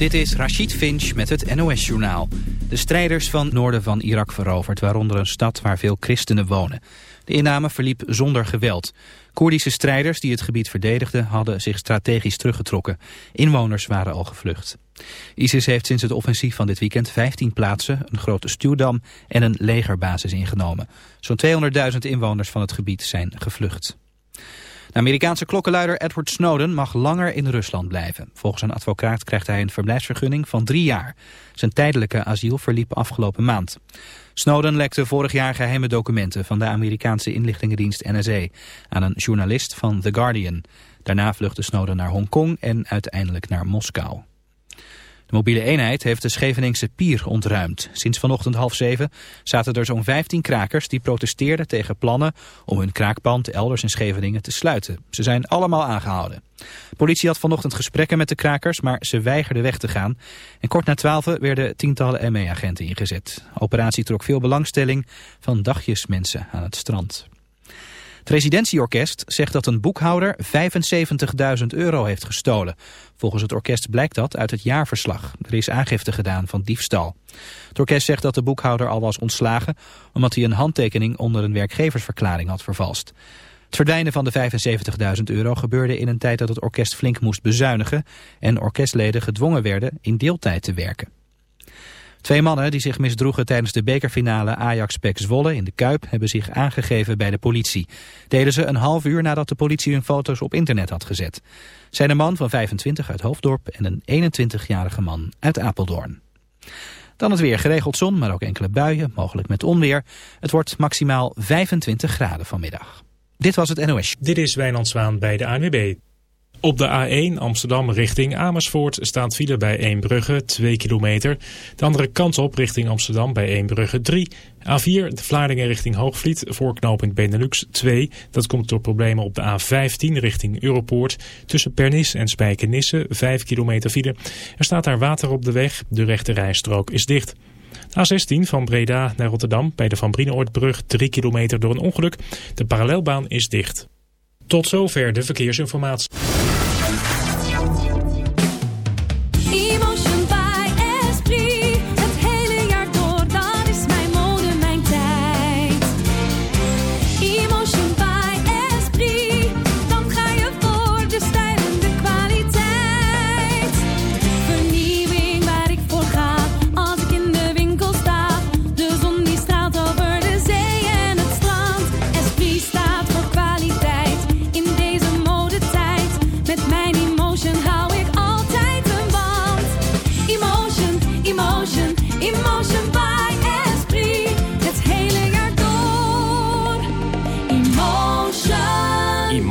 Dit is Rashid Finch met het NOS-journaal. De strijders van noorden van Irak veroverd, waaronder een stad waar veel christenen wonen. De inname verliep zonder geweld. Koerdische strijders die het gebied verdedigden hadden zich strategisch teruggetrokken. Inwoners waren al gevlucht. ISIS heeft sinds het offensief van dit weekend 15 plaatsen, een grote stuwdam en een legerbasis ingenomen. Zo'n 200.000 inwoners van het gebied zijn gevlucht. De Amerikaanse klokkenluider Edward Snowden mag langer in Rusland blijven. Volgens een advocaat krijgt hij een verblijfsvergunning van drie jaar. Zijn tijdelijke asiel verliep afgelopen maand. Snowden lekte vorig jaar geheime documenten van de Amerikaanse inlichtingendienst NSA aan een journalist van The Guardian. Daarna vluchtte Snowden naar Hongkong en uiteindelijk naar Moskou. De mobiele eenheid heeft de Scheveningse pier ontruimd. Sinds vanochtend half zeven zaten er zo'n 15 krakers die protesteerden tegen plannen om hun kraakpand elders in Scheveningen te sluiten. Ze zijn allemaal aangehouden. De politie had vanochtend gesprekken met de krakers, maar ze weigerden weg te gaan. En kort na twaalf werden tientallen ME-agenten ingezet. De operatie trok veel belangstelling van dagjesmensen aan het strand. Het residentieorkest zegt dat een boekhouder 75.000 euro heeft gestolen. Volgens het orkest blijkt dat uit het jaarverslag. Er is aangifte gedaan van diefstal. Het orkest zegt dat de boekhouder al was ontslagen... omdat hij een handtekening onder een werkgeversverklaring had vervalst. Het verdwijnen van de 75.000 euro gebeurde in een tijd dat het orkest flink moest bezuinigen... en orkestleden gedwongen werden in deeltijd te werken. Twee mannen die zich misdroegen tijdens de bekerfinale Ajax-Pek Zwolle in de Kuip hebben zich aangegeven bij de politie. Deden ze een half uur nadat de politie hun foto's op internet had gezet. Zijn een man van 25 uit Hoofddorp en een 21-jarige man uit Apeldoorn. Dan het weer geregeld zon, maar ook enkele buien, mogelijk met onweer. Het wordt maximaal 25 graden vanmiddag. Dit was het NOS. Dit is Wijnand Zwaan bij de ANWB. Op de A1 Amsterdam richting Amersfoort staat file bij Eembrugge 2 kilometer. De andere kant op richting Amsterdam bij Eembrugge 3. A4 de Vlaardingen richting Hoogvliet voorknopend Benelux 2. Dat komt door problemen op de A15 richting Europoort. Tussen Pernis en Spijkenisse 5 kilometer file. Er staat daar water op de weg. De rechte rijstrook is dicht. A16 van Breda naar Rotterdam bij de Van Brienoordbrug 3 kilometer door een ongeluk. De parallelbaan is dicht. Tot zover de verkeersinformatie.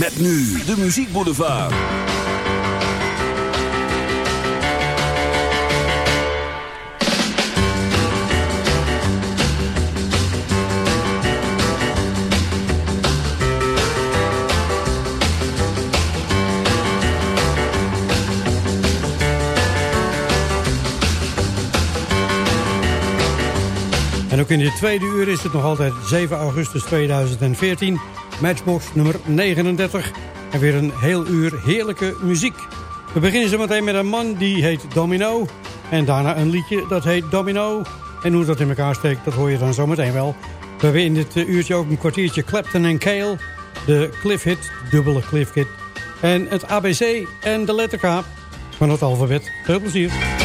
Met nu de muziekboulevard. En ook in de tweede uur is het nog altijd 7 augustus 2014. Matchbox nummer 39. En weer een heel uur heerlijke muziek. We beginnen zo meteen met een man die heet Domino. En daarna een liedje dat heet Domino. En hoe dat in elkaar steekt, dat hoor je dan zometeen wel. We hebben in dit uurtje ook een kwartiertje Clapton en Kale. De Cliff Hit, dubbele Cliff Hit. En het ABC en de letter K van het alfabet. Veel plezier.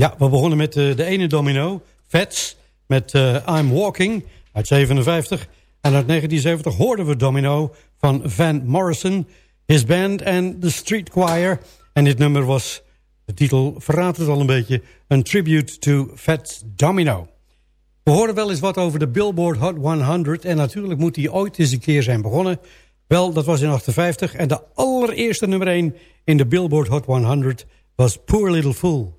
Ja, we begonnen met uh, de ene domino, Fats, met uh, I'm Walking uit 57. En uit 1970 hoorden we domino van Van Morrison, his band en The Street Choir. En dit nummer was, de titel verraadt het al een beetje, een tribute to Fats Domino. We horen wel eens wat over de Billboard Hot 100 en natuurlijk moet die ooit eens een keer zijn begonnen. Wel, dat was in 58 en de allereerste nummer 1 in de Billboard Hot 100 was Poor Little Fool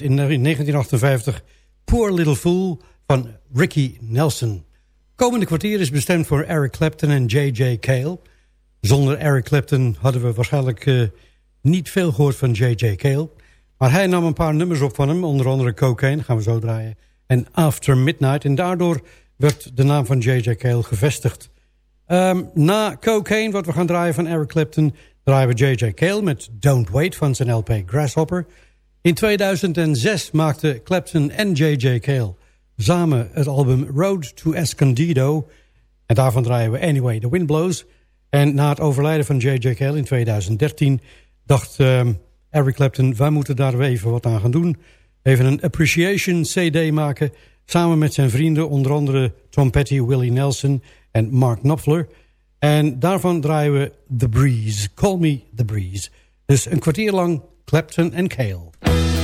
100 in 1958. Poor Little Fool van Ricky Nelson. Komende kwartier is bestemd voor Eric Clapton en J.J. Cale. Zonder Eric Clapton hadden we waarschijnlijk uh, niet veel gehoord van J.J. Cale. Maar hij nam een paar nummers op van hem, onder andere Cocaine, gaan we zo draaien. En After Midnight. En daardoor werd de naam van J.J. Cale gevestigd. Um, na Cocaine, wat we gaan draaien van Eric Clapton... draaien we J.J. Cale met Don't Wait van zijn LP Grasshopper. In 2006 maakten Clapton en J.J. Cale samen het album Road to Escondido. En daarvan draaien we Anyway the Wind Blows. En na het overlijden van J.J. Cale in 2013 dacht um, Eric Clapton... wij moeten daar even wat aan gaan doen. Even een appreciation CD maken... samen met zijn vrienden, onder andere Tom Petty, Willie Nelson en Mark Knopfler... En daarvan draaien we The Breeze. Call Me The Breeze. Dus een kwartier lang Clapton en Cale.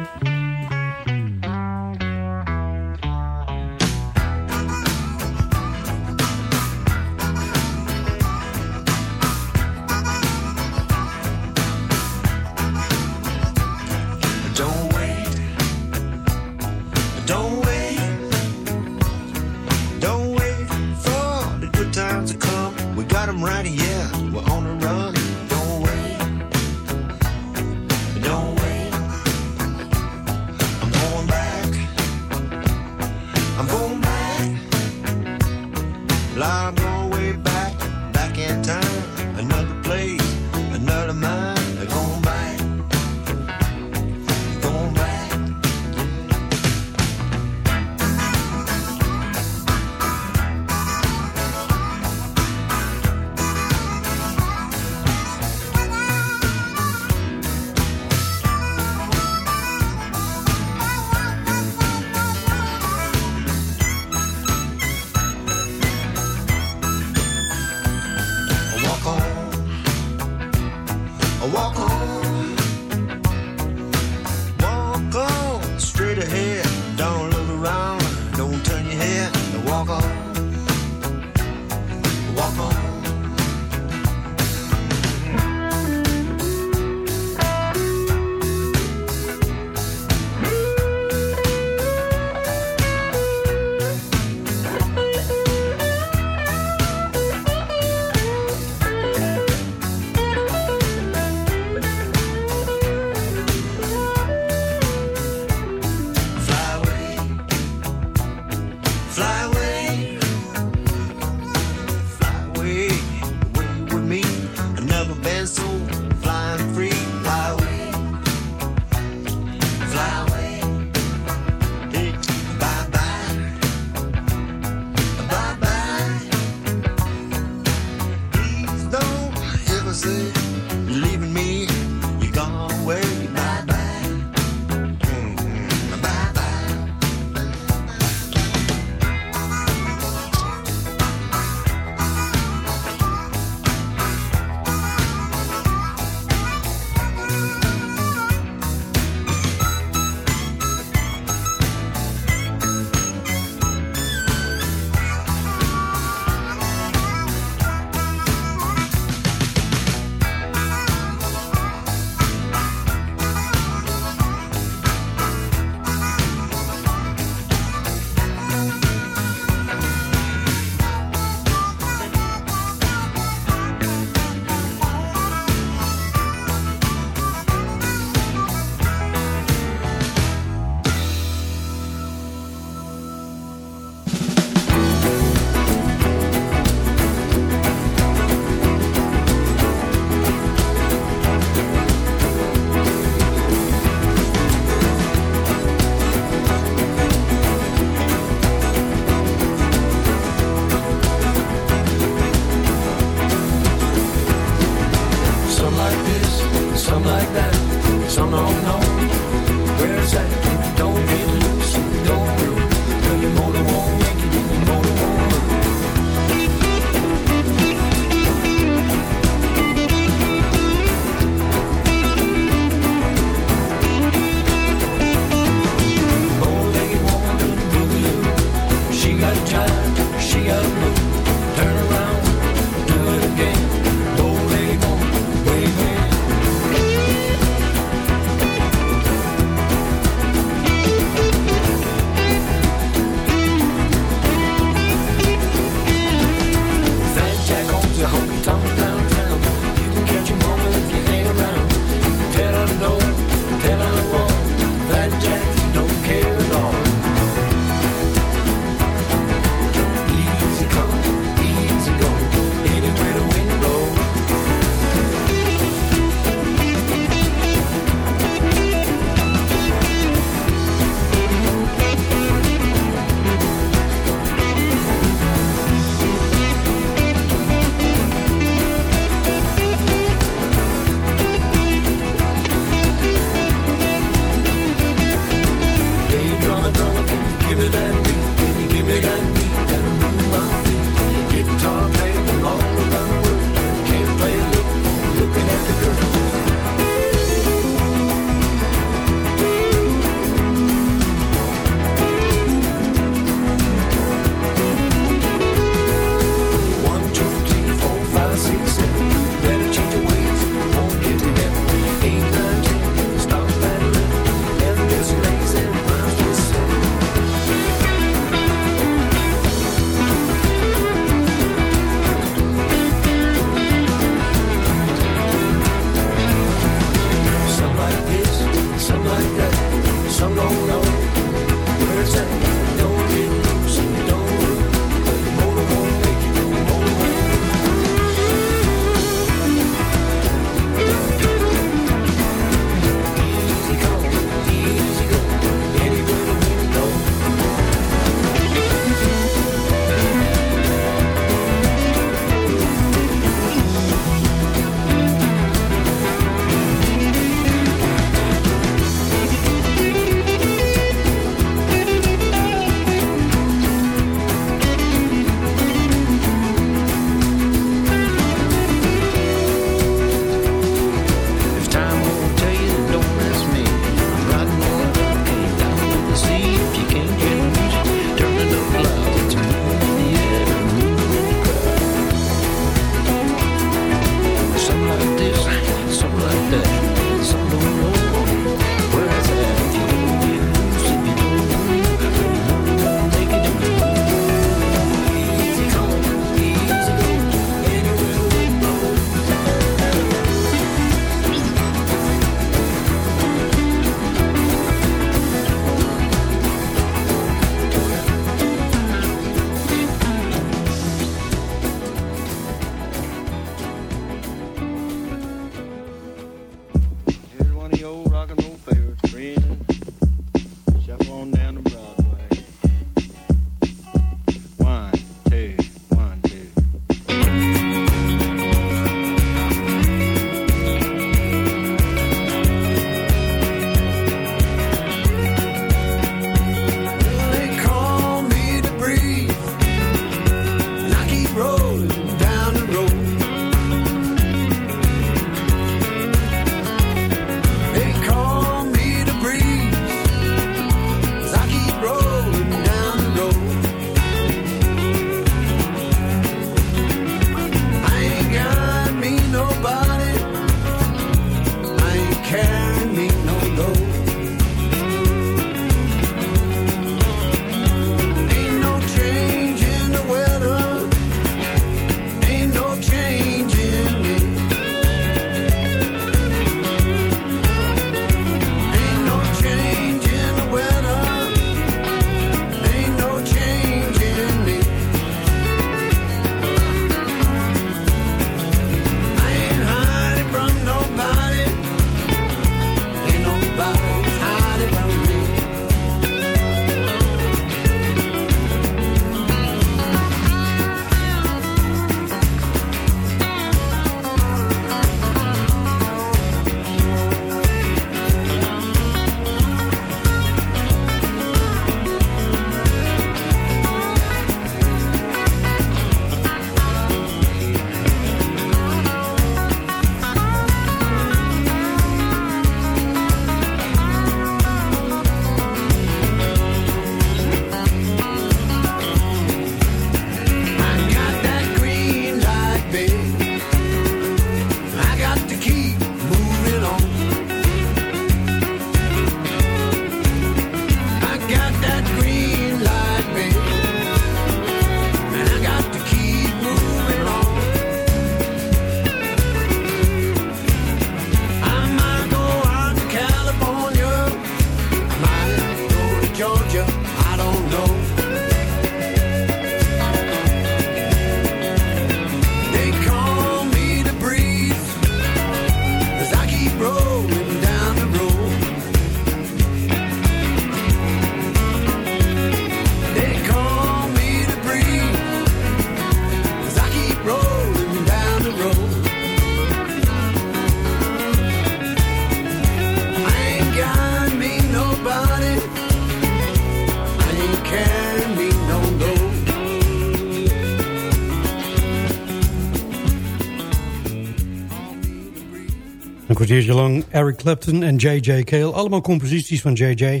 lang Eric Clapton en J.J. Cale. Allemaal composities van J.J. Um,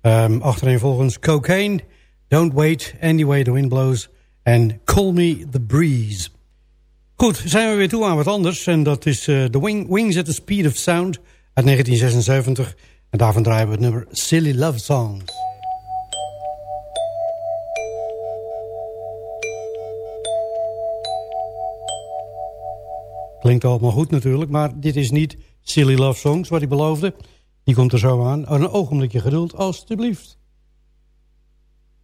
ehm, achtereenvolgens Cocaine, Don't Wait, Anyway the Wind Blows en Call Me the Breeze. Goed, zijn we weer toe aan wat anders. En dat is eh, The Wings at the Speed of Sound uit 1976. En daarvan draaien we het nummer Silly Love Songs. Klinkt allemaal goed natuurlijk, maar dit is niet Silly Love Songs, wat ik beloofde. Die komt er zo aan. Een ogenblikje geduld, alstublieft.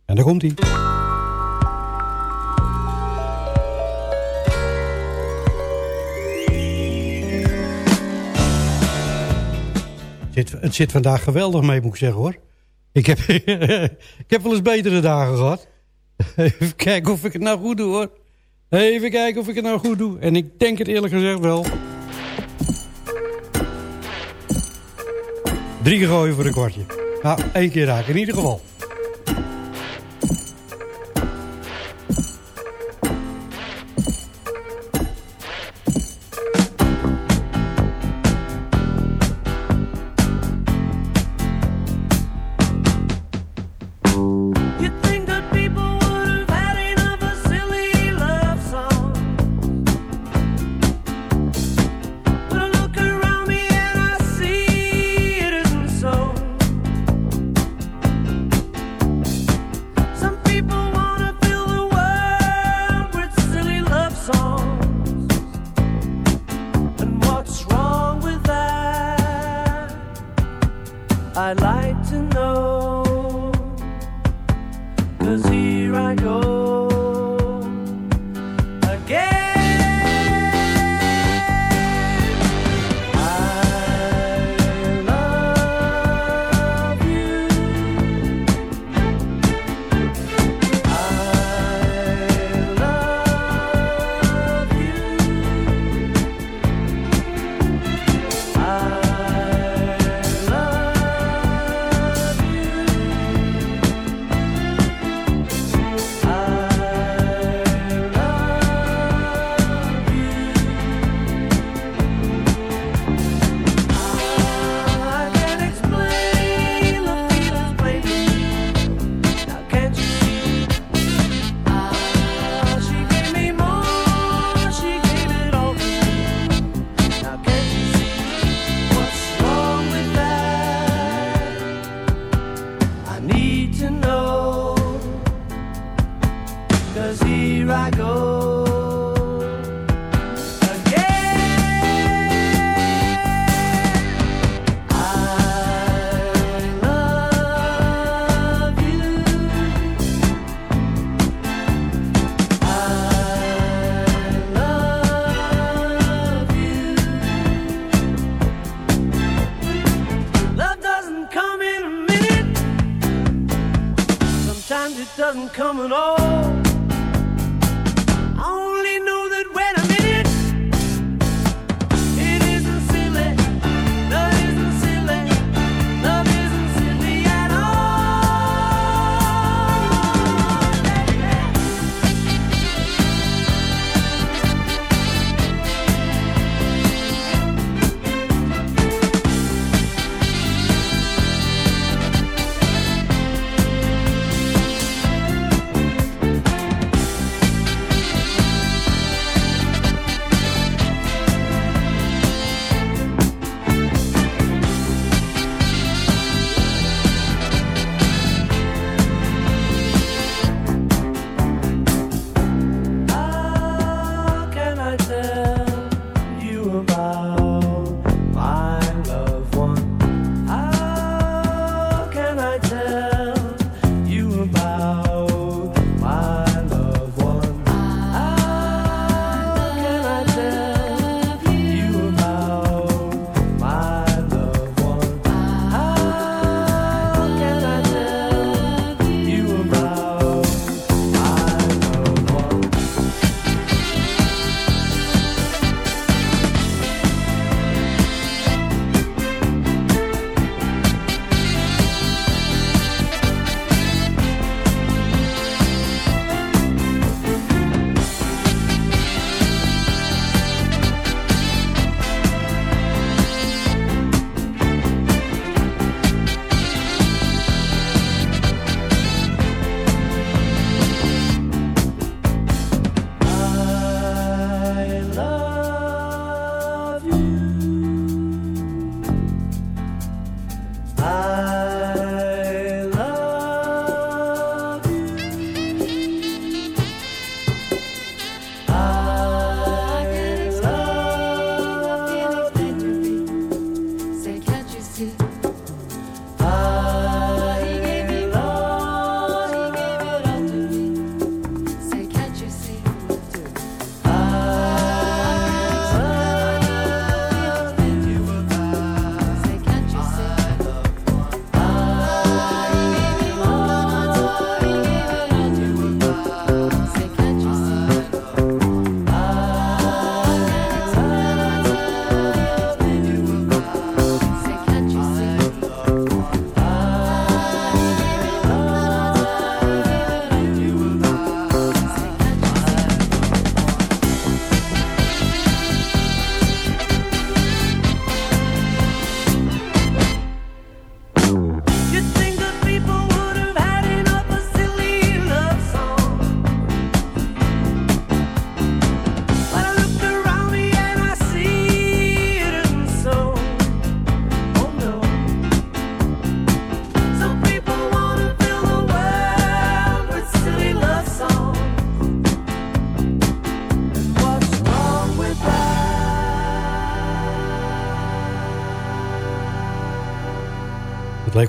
En daar komt hij. Het zit, het zit vandaag geweldig mee, moet ik zeggen hoor. Ik heb, ik heb wel eens betere dagen gehad. Even kijken of ik het nou goed doe hoor. Even kijken of ik het nou goed doe. En ik denk het eerlijk gezegd wel. Drie gegooid voor een kwartje. Nou, één keer raken in ieder geval.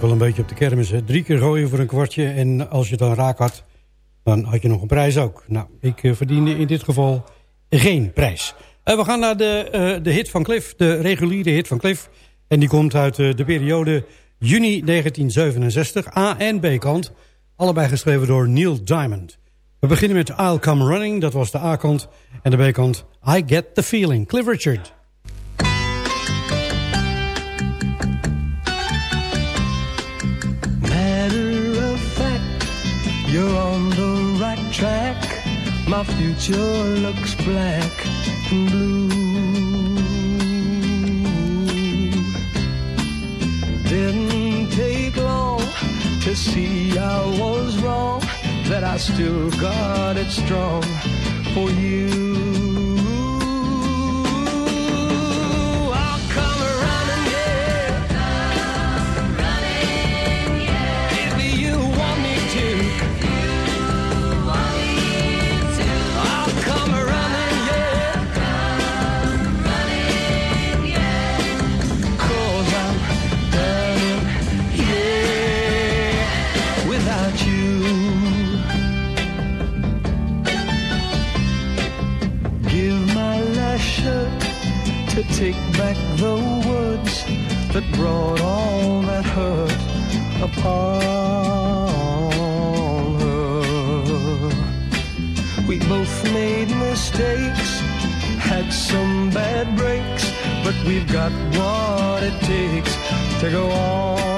Wel een beetje op de kermis. Hè? Drie keer gooien voor een kwartje en als je dan raak had... dan had je nog een prijs ook. Nou, ik uh, verdiende in dit geval geen prijs. Uh, we gaan naar de, uh, de hit van Cliff, de reguliere hit van Cliff. En die komt uit de periode juni 1967, A- en B-kant. Allebei geschreven door Neil Diamond. We beginnen met I'll Come Running, dat was de A-kant. En de B-kant I Get The Feeling, Cliff Richard. My future looks black and blue. Didn't take long to see I was wrong, that I still got it strong for you. Take back the words that brought all that hurt upon her. We both made mistakes, had some bad breaks, but we've got what it takes to go on.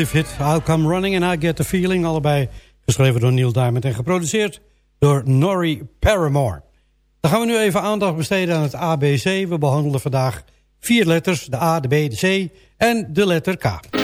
I'll Come Running and I Get The Feeling. Allebei geschreven door Neil Diamond en geproduceerd door Norrie Paramore. Dan gaan we nu even aandacht besteden aan het ABC. We behandelen vandaag vier letters, de A, de B, de C en de letter K.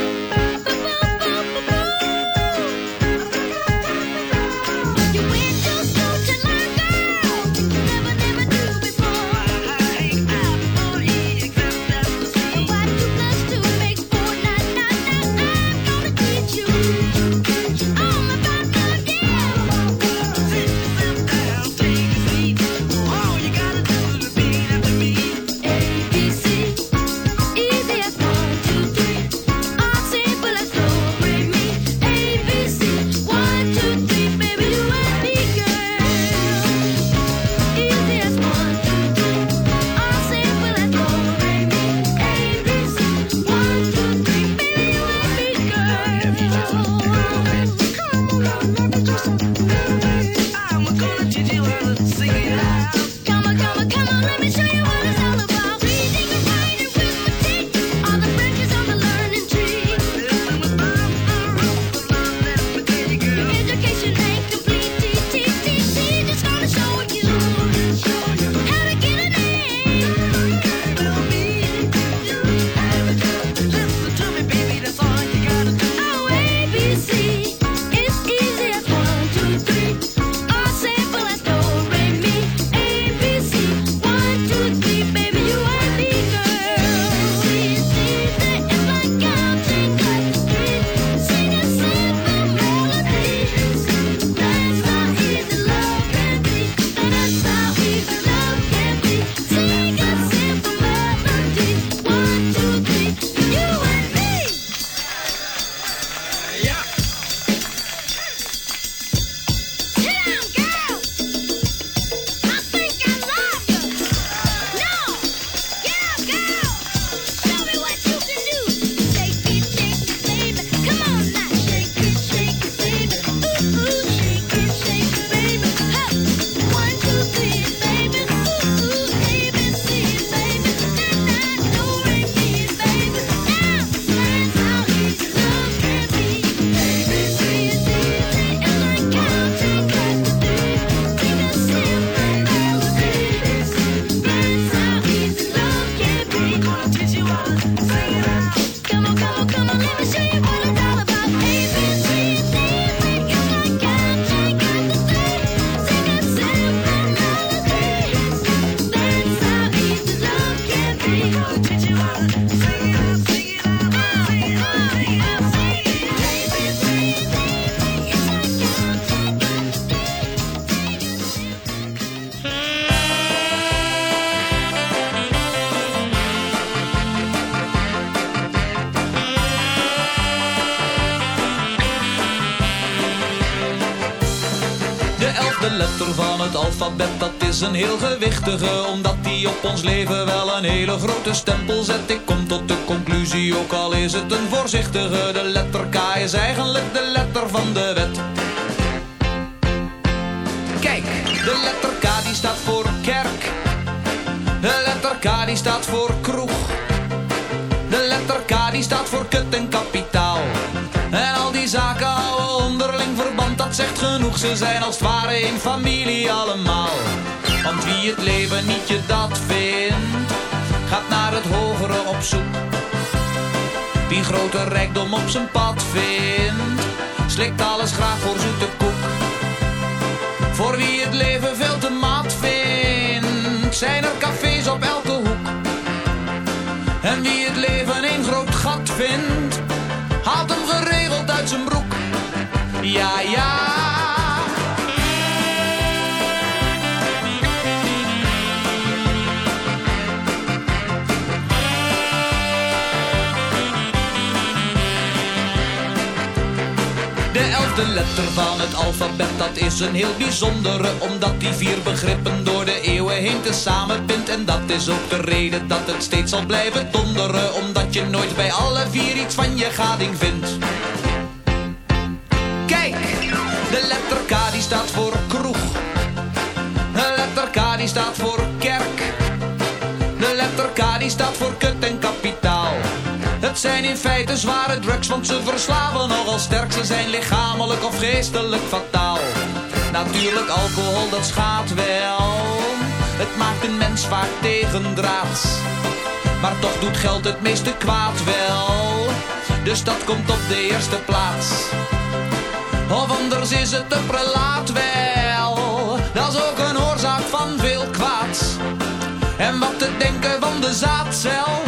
heel gewichtige Omdat die op ons leven wel een hele grote stempel zet. Ik kom tot de conclusie, ook al is het een voorzichtige De letter K is eigenlijk de letter van de wet. Kijk, de letter K die staat voor kerk. De letter K die staat voor kroeg. De letter K die staat voor kut en kapitaal. En al die zaken houden onderling verband, dat zegt genoeg. Ze zijn als het ware in familie allemaal Want wie het leven niet je dat vindt Gaat naar het hogere op zoek Wie grote rijkdom op zijn pad vindt Slikt alles graag voor zoete koek voor wie het leven veel te mat vindt, zijn er cafés op elke hoek. En wie het leven een groot gat vindt, haalt hem geregeld uit zijn broek. Ja, ja. De letter van het alfabet, dat is een heel bijzondere Omdat die vier begrippen door de eeuwen heen te samenbindt En dat is ook de reden dat het steeds zal blijven donderen Omdat je nooit bij alle vier iets van je gading vindt. Kijk, de letter K die staat voor kroeg. De letter K die staat voor kerk. De letter K die staat voor kut en kapitaal zijn in feite zware drugs, want ze verslaven nogal sterk. Ze zijn lichamelijk of geestelijk fataal. Natuurlijk, alcohol dat schaadt wel. Het maakt een mens vaak tegendraads. Maar toch doet geld het meeste kwaad wel. Dus dat komt op de eerste plaats. Of anders is het te prelaat wel. Dat is ook een oorzaak van veel kwaad. En wat te denken van de zaadcel.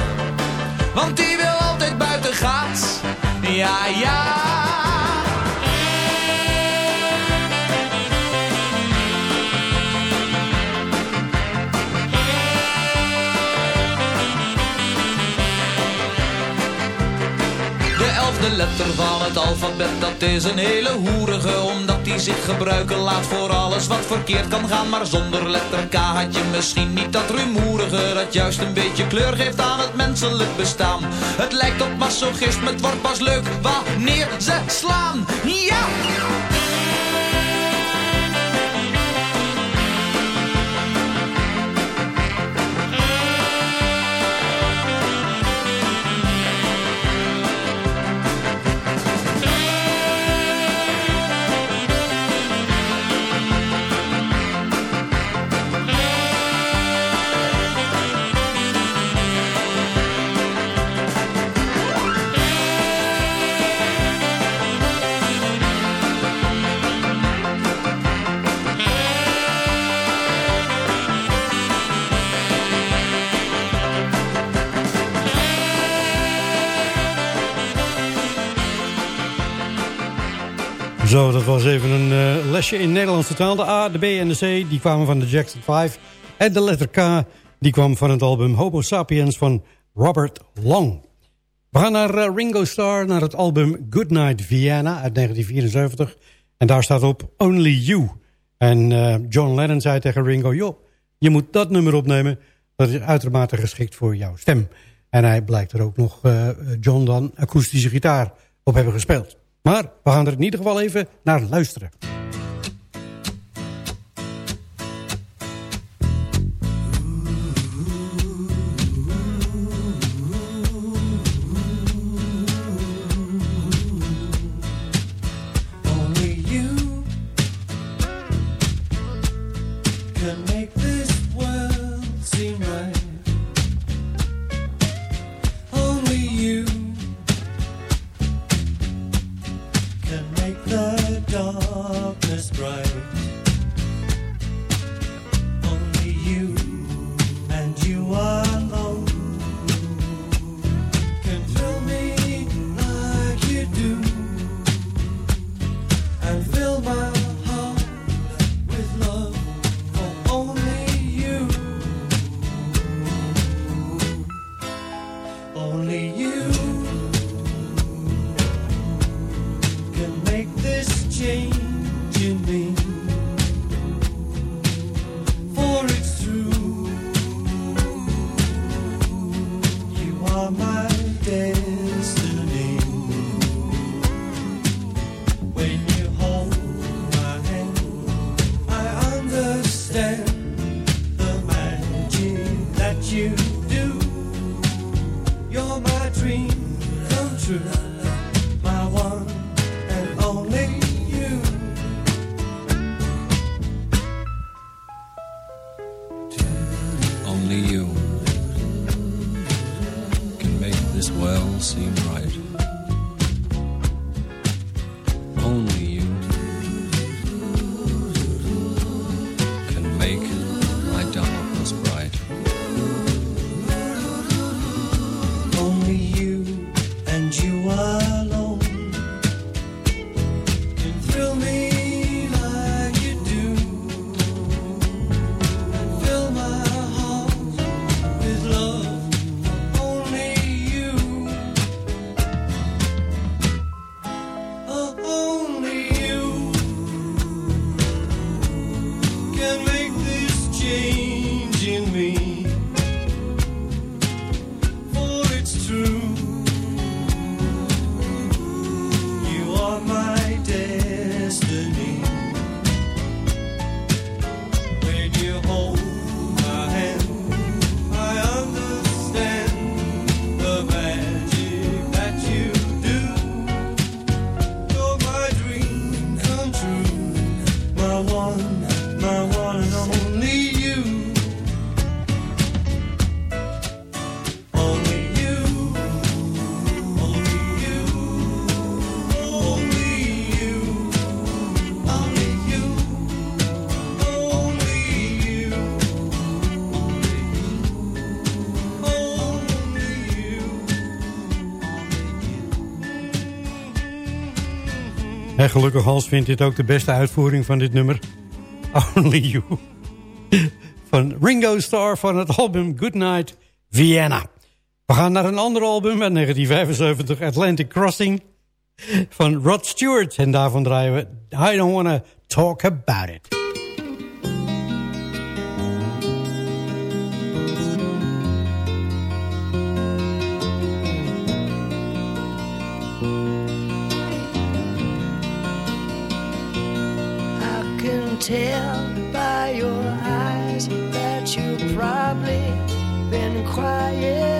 Want die Ja, ja. Letter van het alfabet, dat is een hele hoerige Omdat die zich gebruiken laat voor alles wat verkeerd kan gaan. Maar zonder letter K had je misschien niet dat rumoerige Dat juist een beetje kleur geeft aan het menselijk bestaan. Het lijkt op masochisme, het wordt pas leuk wanneer ze slaan. Ja! Even een eh, lesje in Nederlandse taal. De A, de B en de C die kwamen van de Jackson 5. En de letter K die kwam van het album Homo Sapiens van Robert Long. We gaan naar eh, Ringo Starr, naar het album Goodnight Vienna uit 1974. En daar staat op Only You. En eh, John Lennon zei tegen Ringo... joh, je moet dat nummer opnemen. Dat is uitermate geschikt voor jouw stem. En hij blijkt er ook nog John dan akoestische gitaar op hebben gespeeld. Maar we gaan er in ieder geval even naar luisteren. Gelukkig vindt dit ook de beste uitvoering van dit nummer. Only You. Van Ringo Starr van het album Goodnight Vienna. We gaan naar een ander album uit 1975, Atlantic Crossing. Van Rod Stewart. En daarvan draaien we I Don't Wanna Talk About It. tell by your eyes that you've probably been quiet.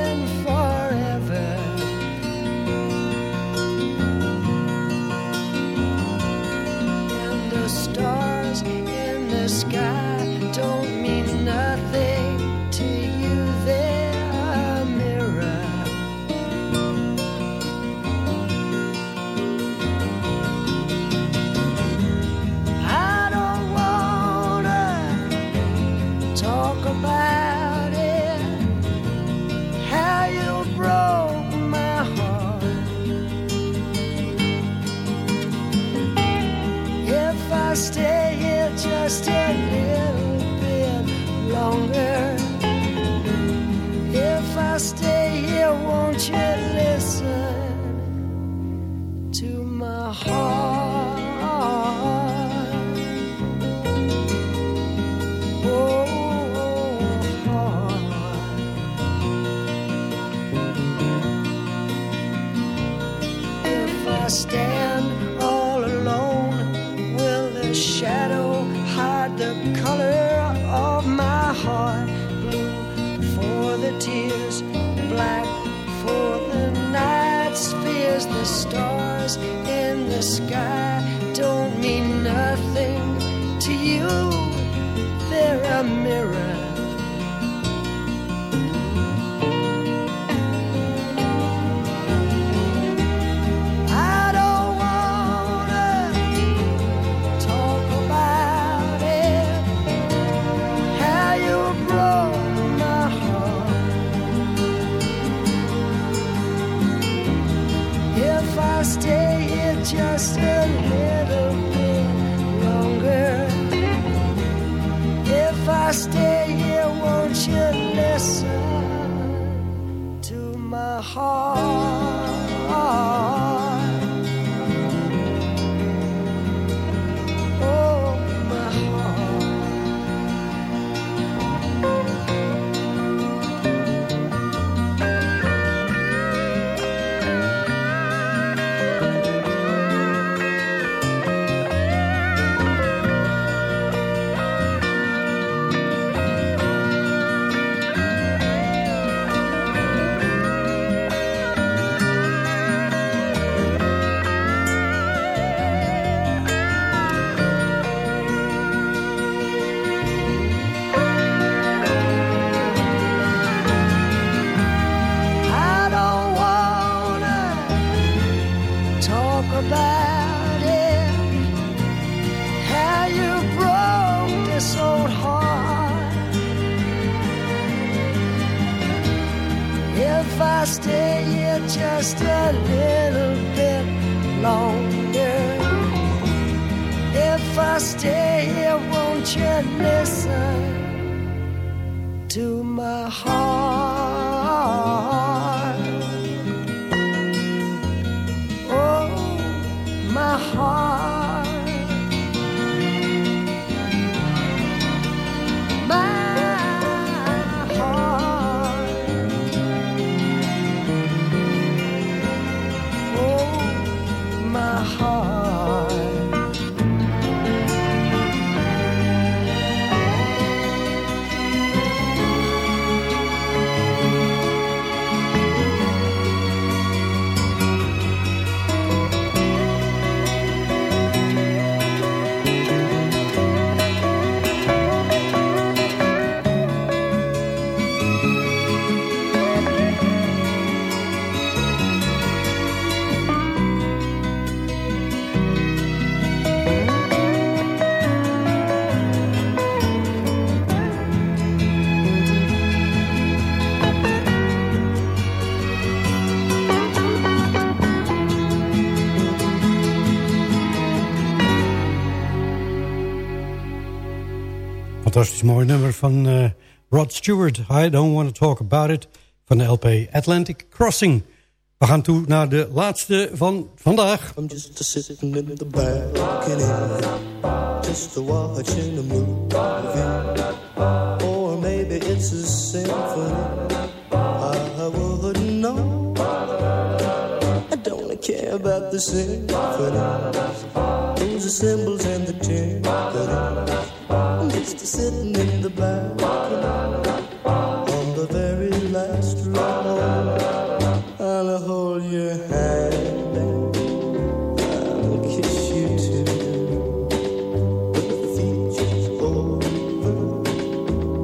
stay here, just stay sky. Fantastisch mooi nummer van eh, Rod Stewart. I don't want to talk about it. Van de LP Atlantic Crossing. We gaan toe naar de laatste van vandaag. In the or maybe it's. I don't care about the symphony, those are cymbals and the. I'm sitting in the balcony on the very last row. I'll hold your hand and I'll kiss you too. But the feature's over,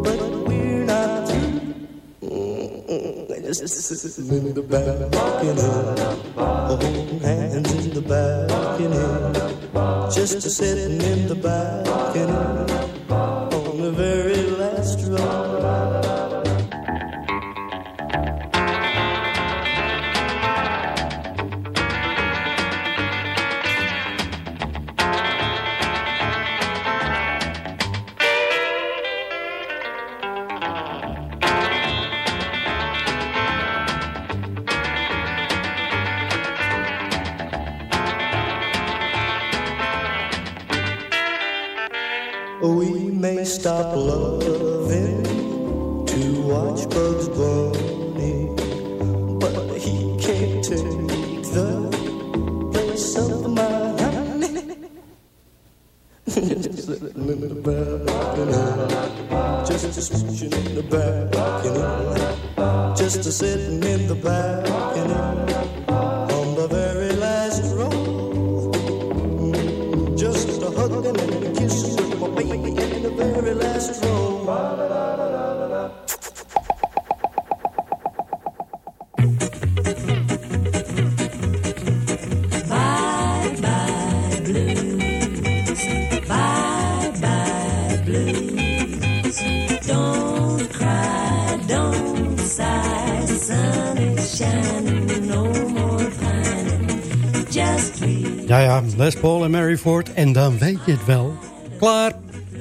but we're not through. Just sitting in the balcony, holding hands in the balcony. Just sitting in the balcony on the very last row. A sitting in the Les Paul en Mary Ford. En dan weet je het wel. Klaar.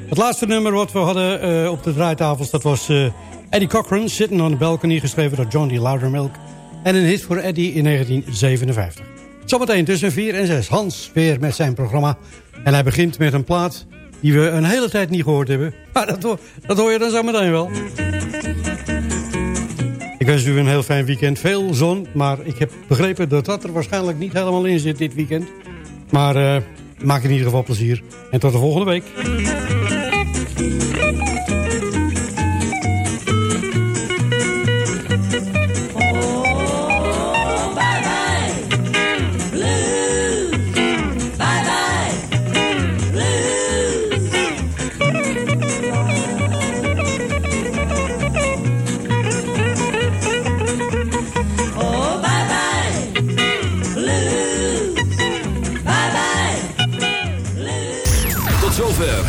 Het laatste nummer wat we hadden eh, op de draaitafels... dat was eh, Eddie Cochran, Sitting on the Balcony... geschreven door John D. Loudermilk. En een hit voor Eddie in 1957. Zometeen tussen 4 en 6. Hans weer met zijn programma. En hij begint met een plaat die we een hele tijd niet gehoord hebben. Maar dat, hoor- dat hoor je dan zometeen wel. Ik wens u een heel fijn weekend. Veel zon, maar ik heb begrepen dat dat er waarschijnlijk niet helemaal in zit dit weekend. Maar eh, maak in ieder geval plezier. En tot de volgende week.